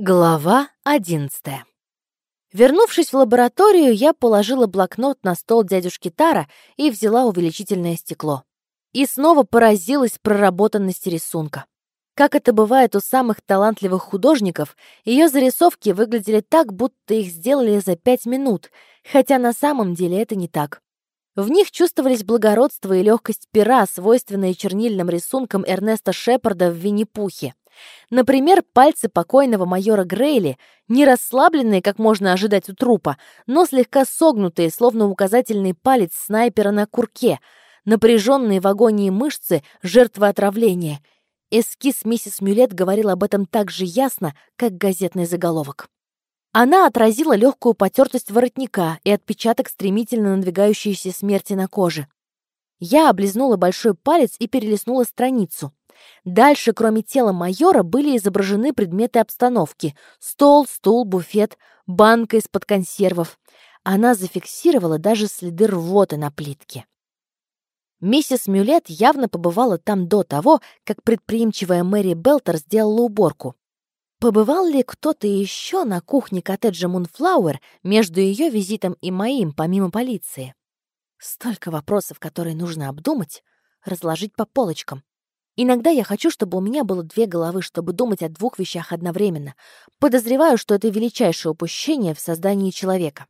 Глава одиннадцатая. Вернувшись в лабораторию, я положила блокнот на стол дядюшки Тара и взяла увеличительное стекло. И снова поразилась проработанности рисунка. Как это бывает у самых талантливых художников, ее зарисовки выглядели так, будто их сделали за пять минут, хотя на самом деле это не так. В них чувствовались благородство и легкость пера, свойственные чернильным рисункам Эрнеста Шепарда в Винни-Пухе. Например, пальцы покойного майора Грейли, не расслабленные, как можно ожидать у трупа, но слегка согнутые, словно указательный палец снайпера на курке, напряженные в агонии мышцы жертвы отравления. Эскиз миссис Мюлет говорил об этом так же ясно, как газетный заголовок. Она отразила легкую потертость воротника и отпечаток стремительно надвигающейся смерти на коже. Я облизнула большой палец и перелистнула страницу. Дальше, кроме тела майора, были изображены предметы обстановки. Стол, стул, буфет, банка из-под консервов. Она зафиксировала даже следы рвоты на плитке. Миссис Мюлет явно побывала там до того, как предприимчивая Мэри Белтер сделала уборку. Побывал ли кто-то еще на кухне коттеджа Мунфлауэр между ее визитом и моим, помимо полиции? Столько вопросов, которые нужно обдумать, разложить по полочкам. Иногда я хочу, чтобы у меня было две головы, чтобы думать о двух вещах одновременно. Подозреваю, что это величайшее упущение в создании человека.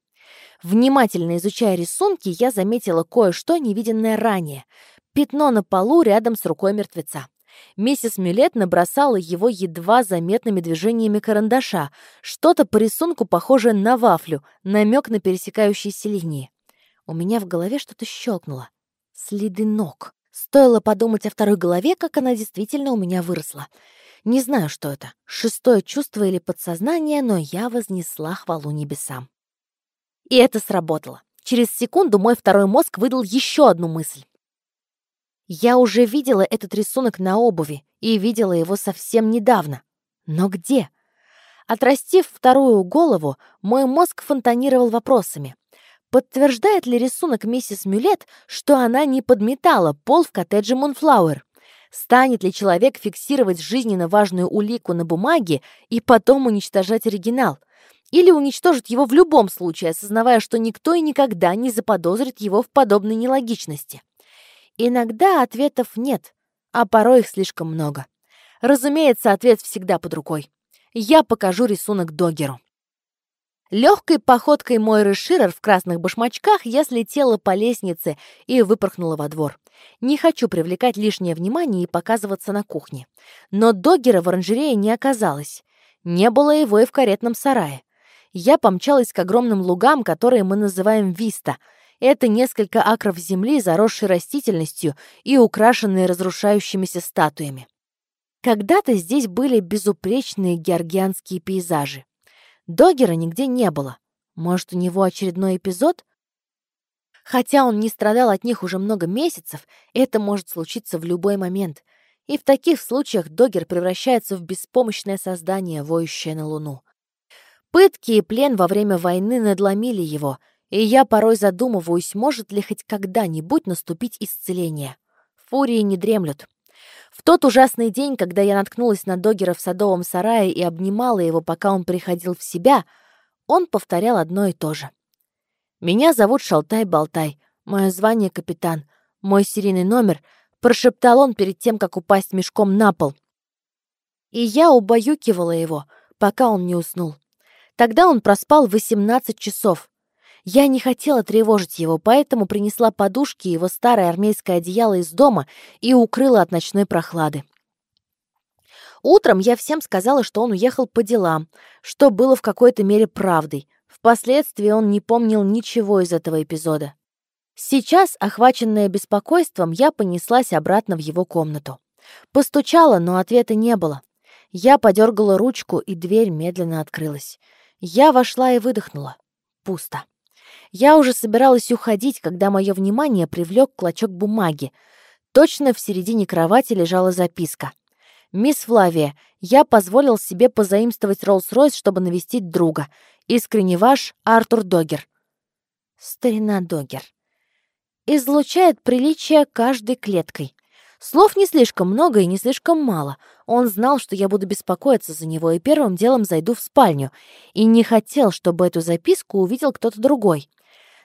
Внимательно изучая рисунки, я заметила кое-что, невиденное ранее. Пятно на полу рядом с рукой мертвеца. Миссис Мюлет набросала его едва заметными движениями карандаша. Что-то по рисунку похожее на вафлю, намек на пересекающиеся линии. У меня в голове что-то щелкнуло. Следы ног. Стоило подумать о второй голове, как она действительно у меня выросла. Не знаю, что это, шестое чувство или подсознание, но я вознесла хвалу небесам. И это сработало. Через секунду мой второй мозг выдал еще одну мысль. Я уже видела этот рисунок на обуви и видела его совсем недавно. Но где? Отрастив вторую голову, мой мозг фонтанировал вопросами. Подтверждает ли рисунок миссис Мюлет, что она не подметала пол в коттедже Мунфлауэр? Станет ли человек фиксировать жизненно важную улику на бумаге и потом уничтожать оригинал? Или уничтожит его в любом случае, осознавая, что никто и никогда не заподозрит его в подобной нелогичности? Иногда ответов нет, а порой их слишком много. Разумеется, ответ всегда под рукой. Я покажу рисунок Догеру. Легкой походкой Мойры Ширер в красных башмачках я слетела по лестнице и выпорхнула во двор. Не хочу привлекать лишнее внимание и показываться на кухне. Но Доггера в оранжерее не оказалось. Не было его и в каретном сарае. Я помчалась к огромным лугам, которые мы называем Виста. Это несколько акров земли, заросшей растительностью и украшенные разрушающимися статуями. Когда-то здесь были безупречные георгианские пейзажи. Догера нигде не было. Может, у него очередной эпизод? Хотя он не страдал от них уже много месяцев, это может случиться в любой момент. И в таких случаях Догер превращается в беспомощное создание, воющее на Луну. Пытки и плен во время войны надломили его, и я порой задумываюсь, может ли хоть когда-нибудь наступить исцеление. Фурии не дремлют. В тот ужасный день, когда я наткнулась на Догера в садовом сарае и обнимала его, пока он приходил в себя, он повторял одно и то же. «Меня зовут Шалтай-Болтай, мое звание капитан, мой серийный номер», прошептал он перед тем, как упасть мешком на пол. И я убаюкивала его, пока он не уснул. Тогда он проспал 18 часов. Я не хотела тревожить его, поэтому принесла подушки и его старое армейское одеяло из дома и укрыла от ночной прохлады. Утром я всем сказала, что он уехал по делам, что было в какой-то мере правдой. Впоследствии он не помнил ничего из этого эпизода. Сейчас, охваченная беспокойством, я понеслась обратно в его комнату. Постучала, но ответа не было. Я подергала ручку, и дверь медленно открылась. Я вошла и выдохнула. Пусто. Я уже собиралась уходить, когда мое внимание привлек клочок бумаги. Точно в середине кровати лежала записка. «Мисс Флавия, я позволил себе позаимствовать Роллс-Ройс, чтобы навестить друга. Искренне ваш Артур Догер». Старина Догер. Излучает приличие каждой клеткой. Слов не слишком много и не слишком мало. Он знал, что я буду беспокоиться за него и первым делом зайду в спальню. И не хотел, чтобы эту записку увидел кто-то другой.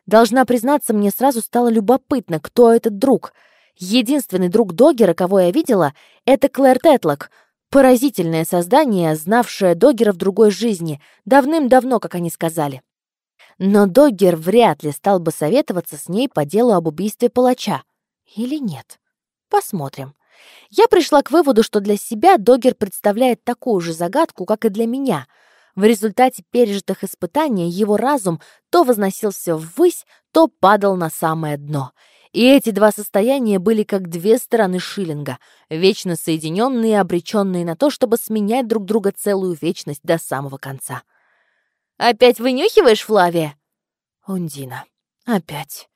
Должна признаться, мне сразу стало любопытно, кто этот друг. Единственный друг Догера, кого я видела, это Клэр Тетлок. Поразительное создание, знавшее Догера в другой жизни, давным-давно, как они сказали. Но Доггер вряд ли стал бы советоваться с ней по делу об убийстве палача. Или нет? Посмотрим. Я пришла к выводу, что для себя Доггер представляет такую же загадку, как и для меня. В результате пережитых испытаний его разум то возносился ввысь, то падал на самое дно. И эти два состояния были как две стороны шиллинга, вечно соединенные и обреченные на то, чтобы сменять друг друга целую вечность до самого конца. «Опять вынюхиваешь, Флавия?» «Ундина, опять».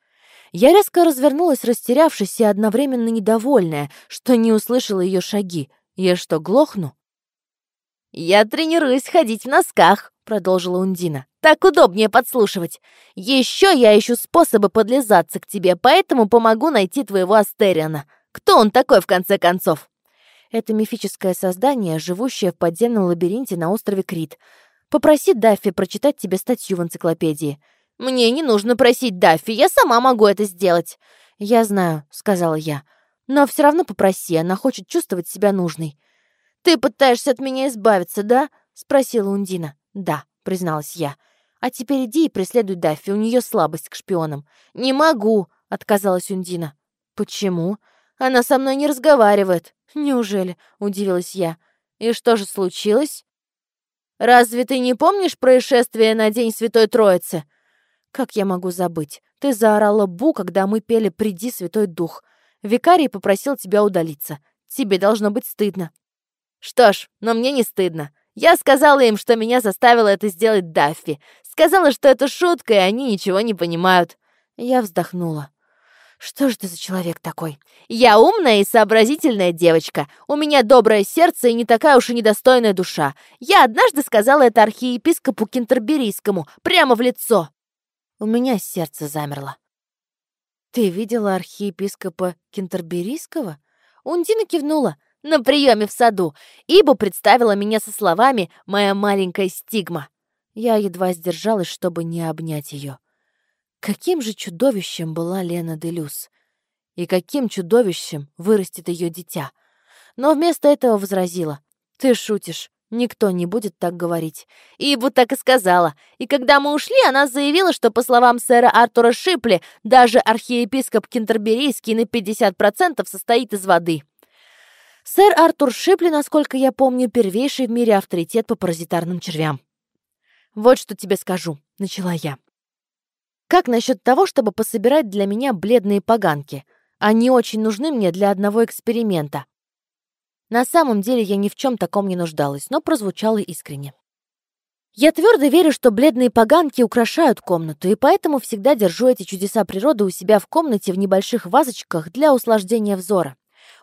Я резко развернулась, растерявшись и одновременно недовольная, что не услышала ее шаги. Я что, глохну? «Я тренируюсь ходить в носках», — продолжила Ундина. «Так удобнее подслушивать. Еще я ищу способы подлизаться к тебе, поэтому помогу найти твоего Астериана. Кто он такой, в конце концов?» Это мифическое создание, живущее в подземном лабиринте на острове Крит. Попроси Даффи прочитать тебе статью в энциклопедии. «Мне не нужно просить Даффи, я сама могу это сделать». «Я знаю», — сказала я. «Но все равно попроси, она хочет чувствовать себя нужной». «Ты пытаешься от меня избавиться, да?» — спросила Ундина. «Да», — призналась я. «А теперь иди и преследуй Даффи, у нее слабость к шпионам». «Не могу», — отказалась Ундина. «Почему?» «Она со мной не разговаривает». «Неужели?» — удивилась я. «И что же случилось?» «Разве ты не помнишь происшествие на День Святой Троицы?» Как я могу забыть? Ты заорала Бу, когда мы пели «Приди, Святой Дух». Викарий попросил тебя удалиться. Тебе должно быть стыдно. Что ж, но мне не стыдно. Я сказала им, что меня заставила это сделать Даффи. Сказала, что это шутка, и они ничего не понимают. Я вздохнула. Что же ты за человек такой? Я умная и сообразительная девочка. У меня доброе сердце и не такая уж и недостойная душа. Я однажды сказала это архиепископу Кентерберийскому прямо в лицо. У меня сердце замерло. «Ты видела архиепископа Кентерберийского?» Ундина кивнула. «На приеме в саду. Ибо представила меня со словами «моя маленькая стигма». Я едва сдержалась, чтобы не обнять ее. Каким же чудовищем была Лена Делюс? И каким чудовищем вырастет ее дитя? Но вместо этого возразила. «Ты шутишь. Никто не будет так говорить. Ибу так и сказала. И когда мы ушли, она заявила, что, по словам сэра Артура Шипли, даже архиепископ Кентерберийский на 50% состоит из воды. Сэр Артур Шипли, насколько я помню, первейший в мире авторитет по паразитарным червям. «Вот что тебе скажу», — начала я. «Как насчет того, чтобы пособирать для меня бледные поганки? Они очень нужны мне для одного эксперимента. На самом деле я ни в чем таком не нуждалась, но прозвучало искренне. Я твердо верю, что бледные поганки украшают комнату, и поэтому всегда держу эти чудеса природы у себя в комнате в небольших вазочках для услаждения взора.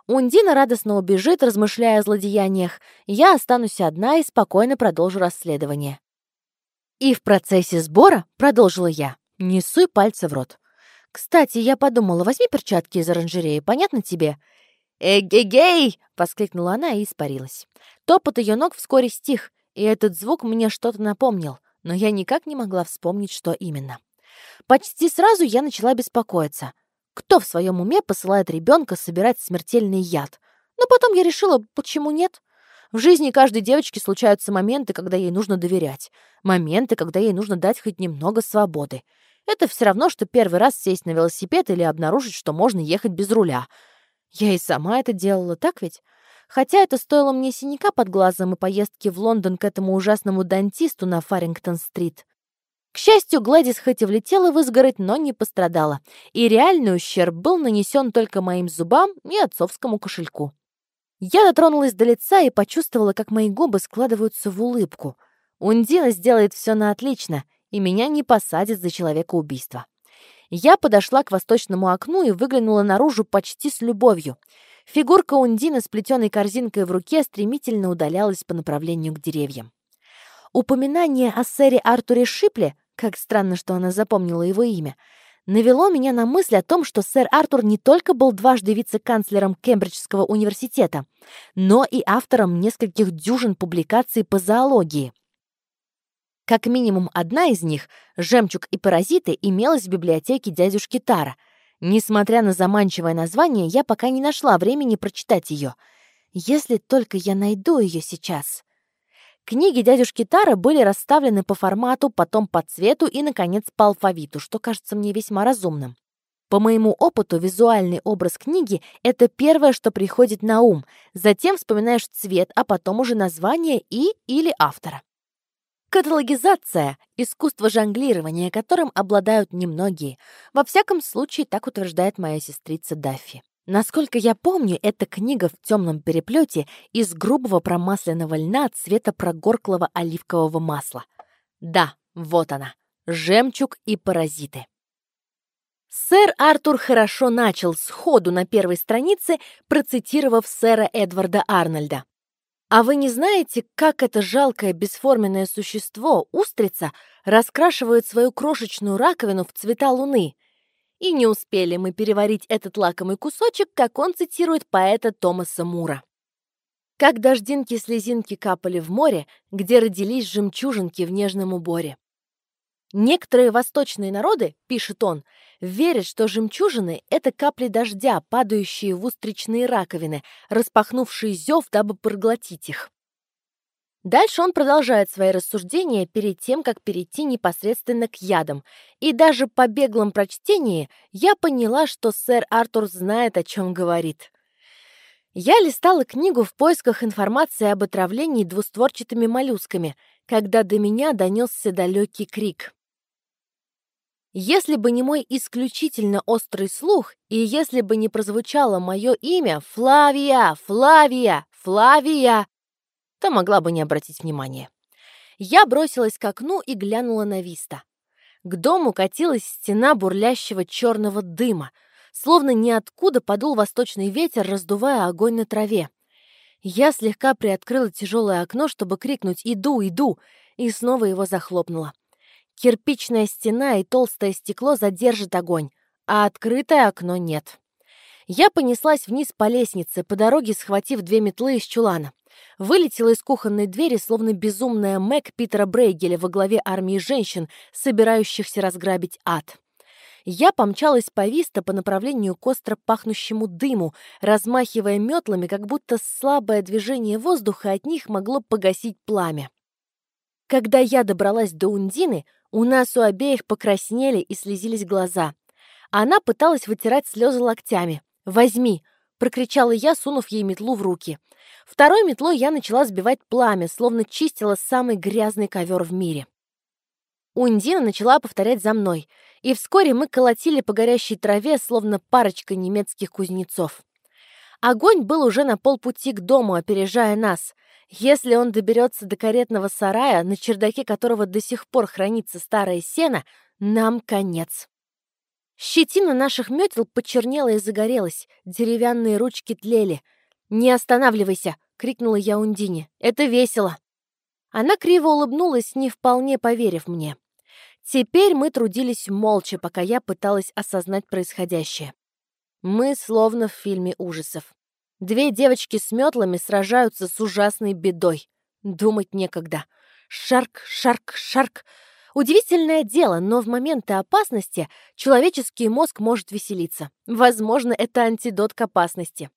Ундина радостно убежит, размышляя о злодеяниях. Я останусь одна и спокойно продолжу расследование. И в процессе сбора, продолжила я, не суй пальцы в рот. Кстати, я подумала, возьми перчатки из оранжереи, понятно тебе? «Эгегей!» — воскликнула она и испарилась. Топот ее ног вскоре стих, и этот звук мне что-то напомнил, но я никак не могла вспомнить, что именно. Почти сразу я начала беспокоиться. Кто в своем уме посылает ребенка собирать смертельный яд? Но потом я решила, почему нет? В жизни каждой девочки случаются моменты, когда ей нужно доверять. Моменты, когда ей нужно дать хоть немного свободы. Это все равно, что первый раз сесть на велосипед или обнаружить, что можно ехать без руля — я и сама это делала, так ведь? Хотя это стоило мне синяка под глазом и поездки в Лондон к этому ужасному дантисту на Фарингтон-стрит. К счастью, Гладис хоть и влетела в изгородь, но не пострадала, и реальный ущерб был нанесен только моим зубам и отцовскому кошельку. Я дотронулась до лица и почувствовала, как мои губы складываются в улыбку. Ундина сделает все на отлично, и меня не посадят за человека убийства. Я подошла к восточному окну и выглянула наружу почти с любовью. Фигурка Ундина с плетеной корзинкой в руке стремительно удалялась по направлению к деревьям. Упоминание о сэре Артуре Шипле, как странно, что она запомнила его имя, навело меня на мысль о том, что сэр Артур не только был дважды вице-канцлером Кембриджского университета, но и автором нескольких дюжин публикаций по зоологии. Как минимум одна из них, «Жемчуг и паразиты», имелась в библиотеке дядюшки Тара. Несмотря на заманчивое название, я пока не нашла времени прочитать ее. Если только я найду ее сейчас. Книги дядюшки Тара были расставлены по формату, потом по цвету и, наконец, по алфавиту, что кажется мне весьма разумным. По моему опыту, визуальный образ книги — это первое, что приходит на ум. Затем вспоминаешь цвет, а потом уже название и или автора. Каталогизация — искусство жонглирования, которым обладают немногие. Во всяком случае, так утверждает моя сестрица Даффи. Насколько я помню, эта книга в темном переплете из грубого промасленного льна цвета прогорклого оливкового масла. Да, вот она. Жемчуг и паразиты. Сэр Артур хорошо начал сходу на первой странице, процитировав сэра Эдварда Арнольда. А вы не знаете, как это жалкое бесформенное существо, устрица, раскрашивает свою крошечную раковину в цвета луны? И не успели мы переварить этот лакомый кусочек, как он цитирует поэта Томаса Мура. Как дождинки-слезинки капали в море, где родились жемчужинки в нежном уборе. Некоторые восточные народы, пишет он, верят, что жемчужины — это капли дождя, падающие в устричные раковины, распахнувшие зев, дабы проглотить их. Дальше он продолжает свои рассуждения перед тем, как перейти непосредственно к ядам. И даже по беглом прочтении я поняла, что сэр Артур знает, о чем говорит. Я листала книгу в поисках информации об отравлении двустворчатыми моллюсками, когда до меня донесся далекий крик. Если бы не мой исключительно острый слух, и если бы не прозвучало мое имя Флавия, Флавия, Флавия, то могла бы не обратить внимания. Я бросилась к окну и глянула на Виста. К дому катилась стена бурлящего черного дыма, словно ниоткуда подул восточный ветер, раздувая огонь на траве. Я слегка приоткрыла тяжелое окно, чтобы крикнуть «Иду, иду!» и снова его захлопнула. Кирпичная стена и толстое стекло задержат огонь, а открытое окно нет. Я понеслась вниз по лестнице, по дороге схватив две метлы из чулана. Вылетела из кухонной двери, словно безумная Мэг Питера Брейгеля во главе армии женщин, собирающихся разграбить ад. Я помчалась по Виста по направлению к остро пахнущему дыму, размахивая метлами, как будто слабое движение воздуха от них могло погасить пламя. Когда я добралась до Ундины, у нас у обеих покраснели и слезились глаза. Она пыталась вытирать слезы локтями. «Возьми!» — прокричала я, сунув ей метлу в руки. Второй метлой я начала сбивать пламя, словно чистила самый грязный ковер в мире. Ундина начала повторять за мной, и вскоре мы колотили по горящей траве, словно парочка немецких кузнецов. Огонь был уже на полпути к дому, опережая нас. Если он доберется до каретного сарая, на чердаке которого до сих пор хранится старое сено, нам конец. Щетина наших метел почернела и загорелась, деревянные ручки тлели. «Не останавливайся!» — крикнула я Ундине. «Это весело!» Она криво улыбнулась, не вполне поверив мне. Теперь мы трудились молча, пока я пыталась осознать происходящее. Мы словно в фильме ужасов. Две девочки с метлами сражаются с ужасной бедой. Думать некогда. Шарк, шарк, шарк. Удивительное дело, но в моменты опасности человеческий мозг может веселиться. Возможно, это антидот к опасности.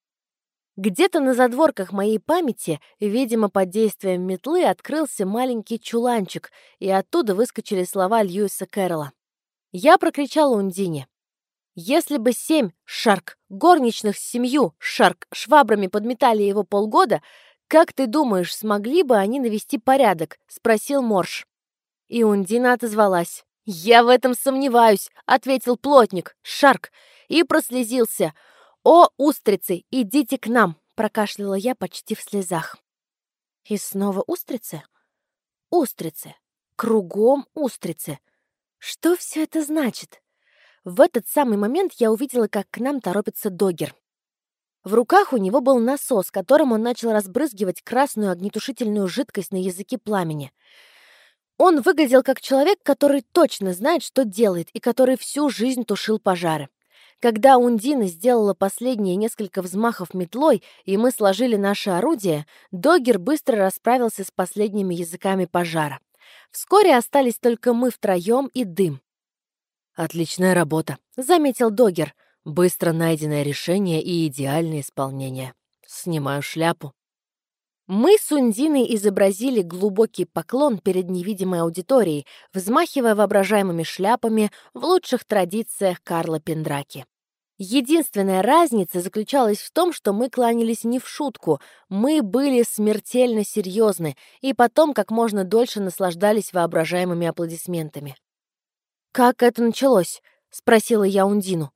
Где-то на задворках моей памяти, видимо, под действием метлы, открылся маленький чуланчик, и оттуда выскочили слова Льюиса Кэрролла. Я прокричала Ундине. Если бы семь шарк, горничных с семью шарк, швабрами подметали его полгода, как ты думаешь, смогли бы они навести порядок? Спросил Морш. И Ундина отозвалась. «Я в этом сомневаюсь», — ответил плотник, Шарк, и прослезился. «О, устрицы, идите к нам!» — прокашляла я почти в слезах. И снова устрицы? Устрицы. Кругом устрицы. Что все это значит? В этот самый момент я увидела, как к нам торопится Догер. В руках у него был насос, которым он начал разбрызгивать красную огнетушительную жидкость на языке пламени. Он выглядел как человек, который точно знает, что делает, и который всю жизнь тушил пожары. Когда Ундина сделала последние несколько взмахов метлой, и мы сложили наше орудие, Догер быстро расправился с последними языками пожара. Вскоре остались только мы втроем и дым. «Отличная работа», — заметил Догер. «Быстро найденное решение и идеальное исполнение. Снимаю шляпу». Мы с Ундиной изобразили глубокий поклон перед невидимой аудиторией, взмахивая воображаемыми шляпами в лучших традициях Карла Пендраки. Единственная разница заключалась в том, что мы кланялись не в шутку, мы были смертельно серьезны и потом как можно дольше наслаждались воображаемыми аплодисментами. «Как это началось?» — спросила я Ундину.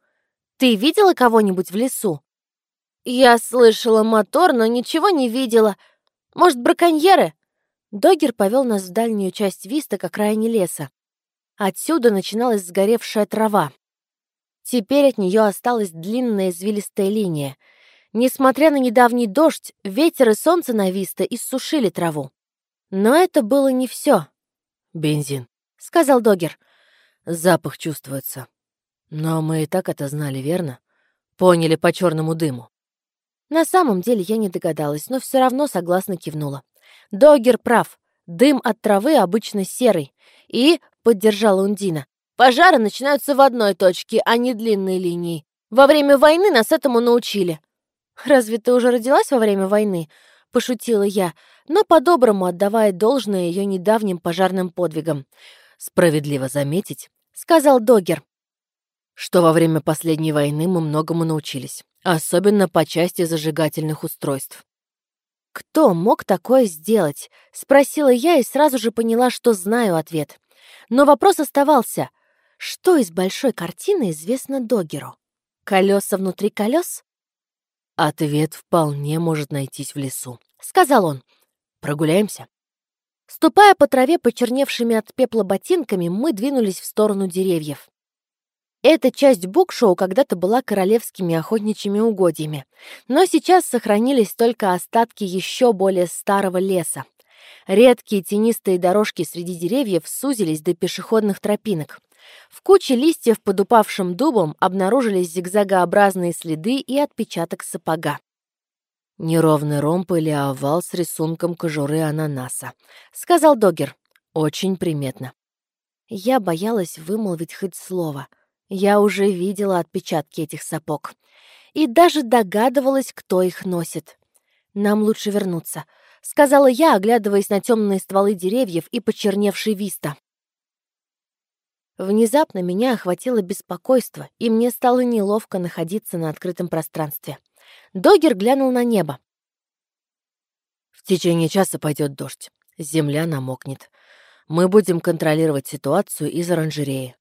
«Ты видела кого-нибудь в лесу?» «Я слышала мотор, но ничего не видела. Может, браконьеры?» Догер повел нас в дальнюю часть Виста к окраине леса. Отсюда начиналась сгоревшая трава. Теперь от нее осталась длинная извилистая линия. Несмотря на недавний дождь, ветер и солнце на Виста иссушили траву. Но это было не все. «Бензин», — сказал Догер. Запах чувствуется. Но мы и так это знали, верно? Поняли по черному дыму. На самом деле я не догадалась, но все равно согласно кивнула. Догер прав. Дым от травы обычно серый. И, — поддержала Ундина, — пожары начинаются в одной точке, а не длинной линией. Во время войны нас этому научили. «Разве ты уже родилась во время войны?» — пошутила я, но по-доброму отдавая должное ее недавним пожарным подвигам. Справедливо заметить, — сказал Догер, что во время последней войны мы многому научились, особенно по части зажигательных устройств. «Кто мог такое сделать?» — спросила я и сразу же поняла, что знаю ответ. Но вопрос оставался. Что из большой картины известно Догеру? Колеса внутри колес? «Ответ вполне может найтись в лесу», — сказал он. «Прогуляемся?» Ступая по траве, почерневшими от пепла ботинками, мы двинулись в сторону деревьев. Эта часть букшоу когда-то была королевскими охотничьими угодьями, но сейчас сохранились только остатки еще более старого леса. Редкие тенистые дорожки среди деревьев сузились до пешеходных тропинок. В куче листьев под упавшим дубом обнаружились зигзагообразные следы и отпечаток сапога. «Неровный ромб или овал с рисунком кожуры ананаса», — сказал Догер. «Очень приметно». Я боялась вымолвить хоть слово. Я уже видела отпечатки этих сапог. И даже догадывалась, кто их носит. «Нам лучше вернуться», — сказала я, оглядываясь на темные стволы деревьев и почерневший виста. Внезапно меня охватило беспокойство, и мне стало неловко находиться на открытом пространстве. Догер глянул на небо. «В течение часа пойдет дождь. Земля намокнет. Мы будем контролировать ситуацию из оранжереи».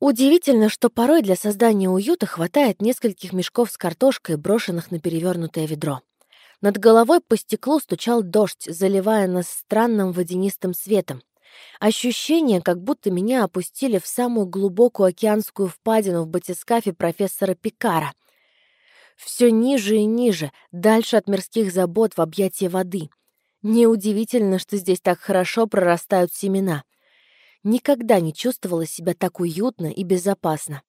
Удивительно, что порой для создания уюта хватает нескольких мешков с картошкой, брошенных на перевернутое ведро. Над головой по стеклу стучал дождь, заливая нас странным водянистым светом. Ощущение, как будто меня опустили в самую глубокую океанскую впадину в батискафе профессора Пикара — все ниже и ниже, дальше от мирских забот в объятия воды. Неудивительно, что здесь так хорошо прорастают семена. Никогда не чувствовала себя так уютно и безопасно.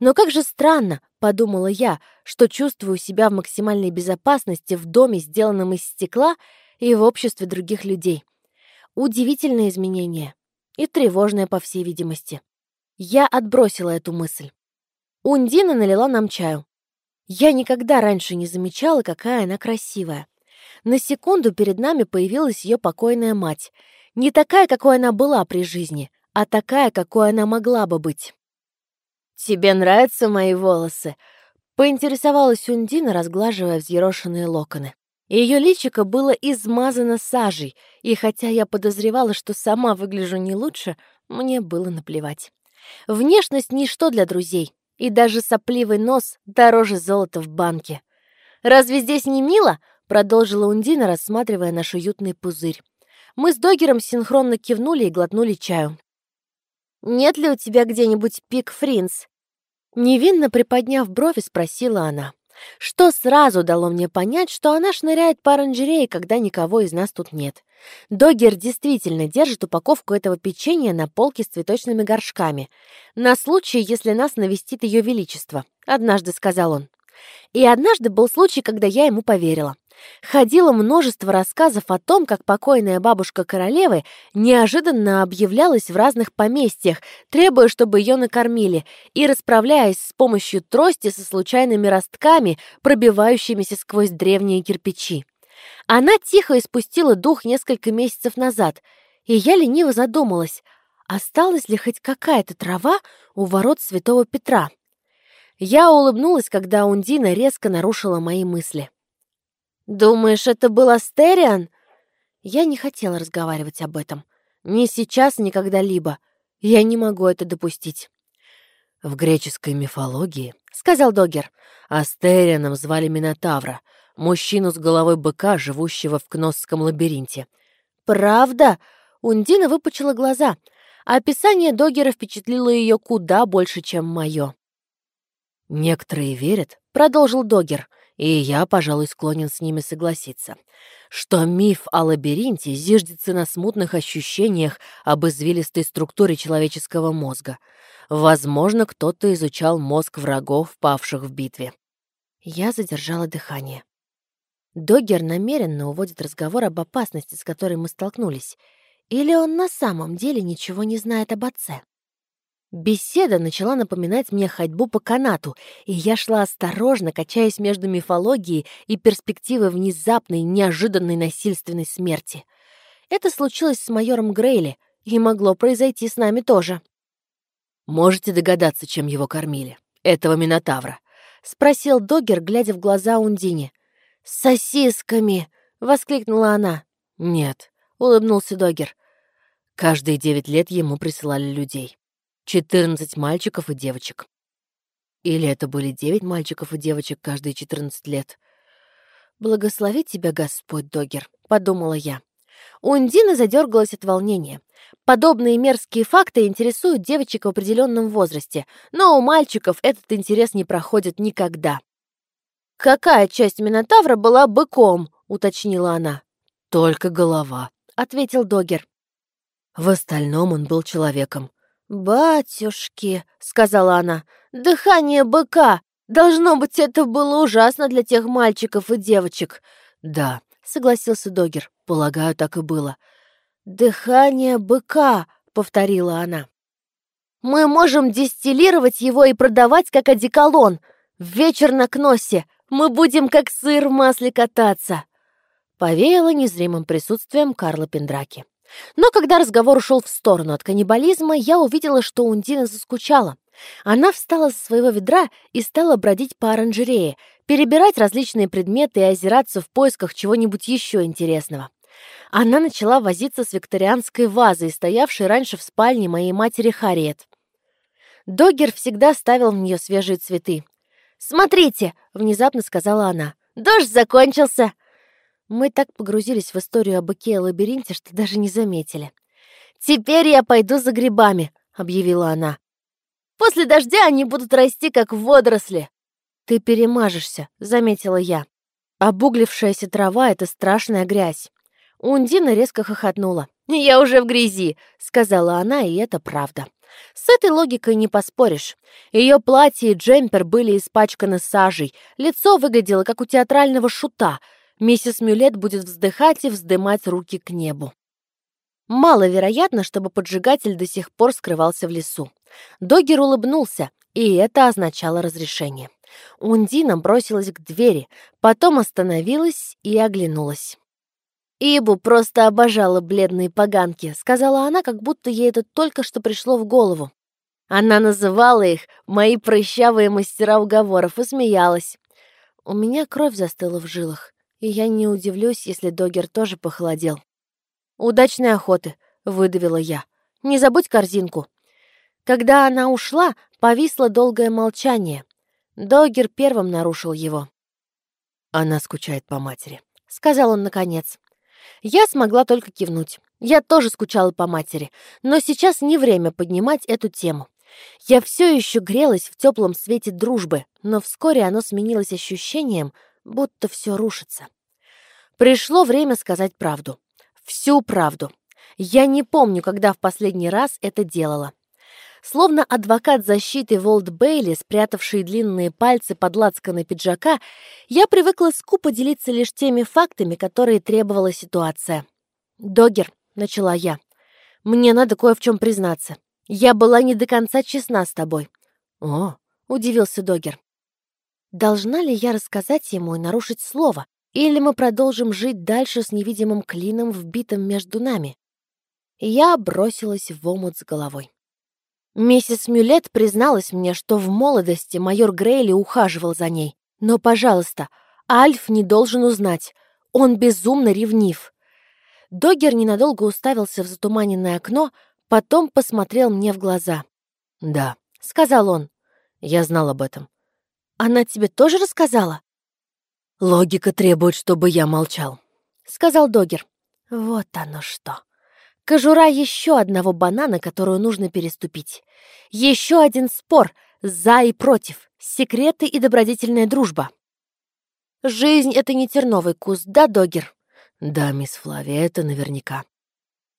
Но как же странно, подумала я, что чувствую себя в максимальной безопасности в доме, сделанном из стекла, и в обществе других людей. Удивительное изменение. И тревожное, по всей видимости. Я отбросила эту мысль. Ундина налила нам чаю. Я никогда раньше не замечала, какая она красивая. На секунду перед нами появилась ее покойная мать. Не такая, какой она была при жизни, а такая, какой она могла бы быть. «Тебе нравятся мои волосы?» — поинтересовалась Ундина, разглаживая взъерошенные локоны. Ее личико было измазано сажей, и хотя я подозревала, что сама выгляжу не лучше, мне было наплевать. Внешность — ничто для друзей. И даже сопливый нос дороже золота в банке. «Разве здесь не мило?» — продолжила Ундина, рассматривая наш уютный пузырь. Мы с Догером синхронно кивнули и глотнули чаю. «Нет ли у тебя где-нибудь пик Фринц?» Невинно приподняв брови, спросила она. что сразу дало мне понять, что она шныряет по оранжерее, когда никого из нас тут нет. Догер действительно держит упаковку этого печенья на полке с цветочными горшками. На случай, если нас навестит ее величество, однажды сказал он. И однажды был случай, когда я ему поверила. Ходило множество рассказов о том, как покойная бабушка королевы неожиданно объявлялась в разных поместьях, требуя, чтобы ее накормили, и расправляясь с помощью трости со случайными ростками, пробивающимися сквозь древние кирпичи. Она тихо испустила дух несколько месяцев назад, и я лениво задумалась, осталась ли хоть какая-то трава у ворот Святого Петра. Я улыбнулась, когда Ундина резко нарушила мои мысли. «Думаешь, это был Астериан?» Я не хотела разговаривать об этом. Ни сейчас, ни когда-либо. Я не могу это допустить. «В греческой мифологии, — сказал Догер, — Астерианом звали Минотавра, мужчину с головой быка, живущего в Кносском лабиринте. «Правда?» Ундина выпучила глаза. Описание Догера впечатлило ее куда больше, чем мое. «Некоторые верят», — продолжил Догер, и я, пожалуй, склонен с ними согласиться, что миф о лабиринте зиждется на смутных ощущениях об извилистой структуре человеческого мозга. Возможно, кто-то изучал мозг врагов, павших в битве. Я задержала дыхание. Догер намеренно уводит разговор об опасности, с которой мы столкнулись. Или он на самом деле ничего не знает об отце? Беседа начала напоминать мне ходьбу по канату, и я шла осторожно, качаясь между мифологией и перспективой внезапной, неожиданной насильственной смерти. Это случилось с майором Грейли, и могло произойти с нами тоже. «Можете догадаться, чем его кормили? Этого Минотавра?» — спросил Догер, глядя в глаза Ундине. «Сосисками!» — воскликнула она. «Нет», — улыбнулся Догер. «Каждые девять лет ему присылали людей. 14 мальчиков и девочек. Или это были 9 мальчиков и девочек каждые 14 лет. «Благослови тебя, Господь Догер», — подумала я. Ундина задергалась от волнения. Подобные мерзкие факты интересуют девочек в определенном возрасте, но у мальчиков этот интерес не проходит никогда. «Какая часть Минотавра была быком?» — уточнила она. «Только голова», — ответил Догер. В остальном он был человеком. «Батюшки», — сказала она, — «дыхание быка! Должно быть, это было ужасно для тех мальчиков и девочек». «Да», — согласился Догер, — «полагаю, так и было». «Дыхание быка», — повторила она. «Мы можем дистиллировать его и продавать как одеколон. Вечер на Кносе мы будем как сыр в масле кататься». Повеяло незримым присутствием Карла Пендраки. Но когда разговор ушел в сторону от каннибализма, я увидела, что Ундина заскучала. Она встала со своего ведра и стала бродить по оранжерее, перебирать различные предметы и озираться в поисках чего-нибудь еще интересного. Она начала возиться с викторианской вазой, стоявшей раньше в спальне моей матери Харриет. Догер всегда ставил в нее свежие цветы. «Смотрите!» — внезапно сказала она. «Дождь закончился!» Мы так погрузились в историю о быке и лабиринте, что даже не заметили. «Теперь я пойду за грибами», — объявила она. «После дождя они будут расти, как водоросли». «Ты перемажешься», — заметила я. Обуглившаяся трава — это страшная грязь. Ундина резко хохотнула. «Я уже в грязи», — сказала она, и это правда. С этой логикой не поспоришь. Ее платье и джемпер были испачканы сажей, лицо выглядело, как у театрального шута — миссис Мюлет будет вздыхать и вздымать руки к небу. Маловероятно, чтобы поджигатель до сих пор скрывался в лесу. Догер улыбнулся, и это означало разрешение. Ундина бросилась к двери, потом остановилась и оглянулась. «Ибу просто обожала бледные поганки», — сказала она, как будто ей это только что пришло в голову. Она называла их «мои прыщавые мастера уговоров» и смеялась. У меня кровь застыла в жилах и я не удивлюсь, если Догер тоже похолодел. «Удачной охоты!» — выдавила я. «Не забудь корзинку!» Когда она ушла, повисло долгое молчание. Догер первым нарушил его. «Она скучает по матери», — сказал он наконец. Я смогла только кивнуть. Я тоже скучала по матери, но сейчас не время поднимать эту тему. Я все еще грелась в теплом свете дружбы, но вскоре оно сменилось ощущением, будто все рушится. Пришло время сказать правду. Всю правду. Я не помню, когда в последний раз это делала. Словно адвокат защиты Волт Бейли, спрятавший длинные пальцы под лацканой пиджака, я привыкла скупо делиться лишь теми фактами, которые требовала ситуация. «Догер», — начала я, — «мне надо кое в чем признаться. Я была не до конца честна с тобой». «О», — удивился Догер. «Должна ли я рассказать ему и нарушить слово, или мы продолжим жить дальше с невидимым клином, вбитым между нами?» Я бросилась в омут с головой. Миссис Мюлет призналась мне, что в молодости майор Грейли ухаживал за ней. Но, пожалуйста, Альф не должен узнать. Он безумно ревнив. Догер ненадолго уставился в затуманенное окно, потом посмотрел мне в глаза. «Да», — сказал он. «Я знал об этом». «Она тебе тоже рассказала?» «Логика требует, чтобы я молчал», — сказал Догер. «Вот оно что!» Кожура еще одного банана, которую нужно переступить. Еще один спор «за» и «против», секреты и добродетельная дружба. Жизнь — это не терновый куст, да, Догер? Да, мисс Флавия, это наверняка.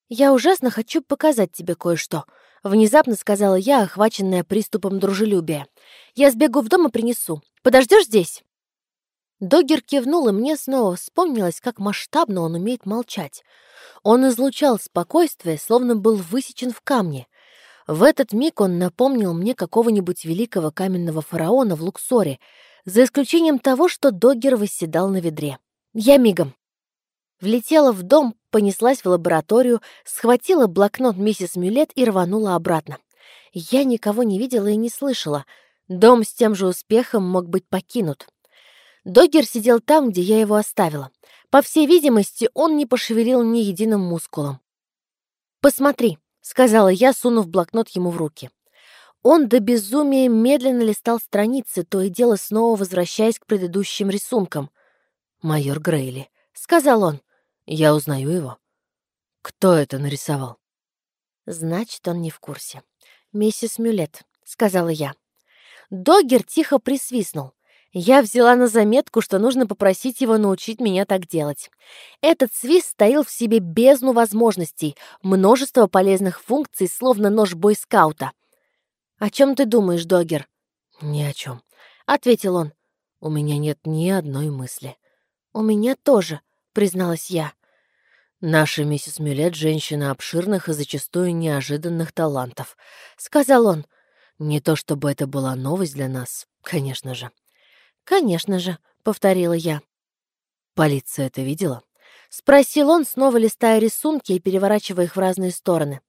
Я ужасно хочу показать тебе кое-что. Внезапно сказала я, охваченная приступом дружелюбия. Я сбегу в дом и принесу. Подождешь здесь? Догер кивнул, и мне снова вспомнилось, как масштабно он умеет молчать. Он излучал спокойствие, словно был высечен в камне. В этот миг он напомнил мне какого-нибудь великого каменного фараона в Луксоре, за исключением того, что Доггер восседал на ведре. Я мигом. Влетела в дом, понеслась в лабораторию, схватила блокнот миссис Мюлет и рванула обратно. Я никого не видела и не слышала. Дом с тем же успехом мог быть покинут. Доггер сидел там, где я его оставила. По всей видимости, он не пошевелил ни единым мускулом. «Посмотри», — сказала я, сунув блокнот ему в руки. Он до безумия медленно листал страницы, то и дело снова возвращаясь к предыдущим рисункам. «Майор Грейли», — сказал он. «Я узнаю его». «Кто это нарисовал?» «Значит, он не в курсе». «Миссис Мюлет», — сказала я. Доггер тихо присвистнул. Я взяла на заметку, что нужно попросить его научить меня так делать. Этот свист стоил в себе бездну возможностей, множество полезных функций, словно нож бойскаута. «О чем ты думаешь, Догер?» «Ни о чем», — ответил он. «У меня нет ни одной мысли». «У меня тоже», — призналась я. «Наша миссис Мюлет — женщина обширных и зачастую неожиданных талантов», — сказал он. «Не то чтобы это была новость для нас, конечно же». «Конечно же», — повторила я. «Полиция это видела?» — спросил он, снова листая рисунки и переворачивая их в разные стороны.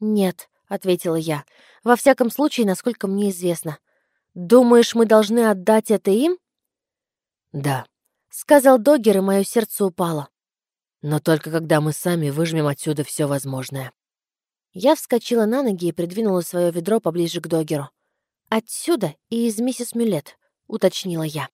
«Нет», — ответила я. «Во всяком случае, насколько мне известно. Думаешь, мы должны отдать это им?» «Да», — сказал Догер, и мое сердце упало. «Но только когда мы сами выжмем отсюда все возможное». Я вскочила на ноги и придвинула свое ведро поближе к Догеру. «Отсюда и из миссис Мюлет», — уточнила я.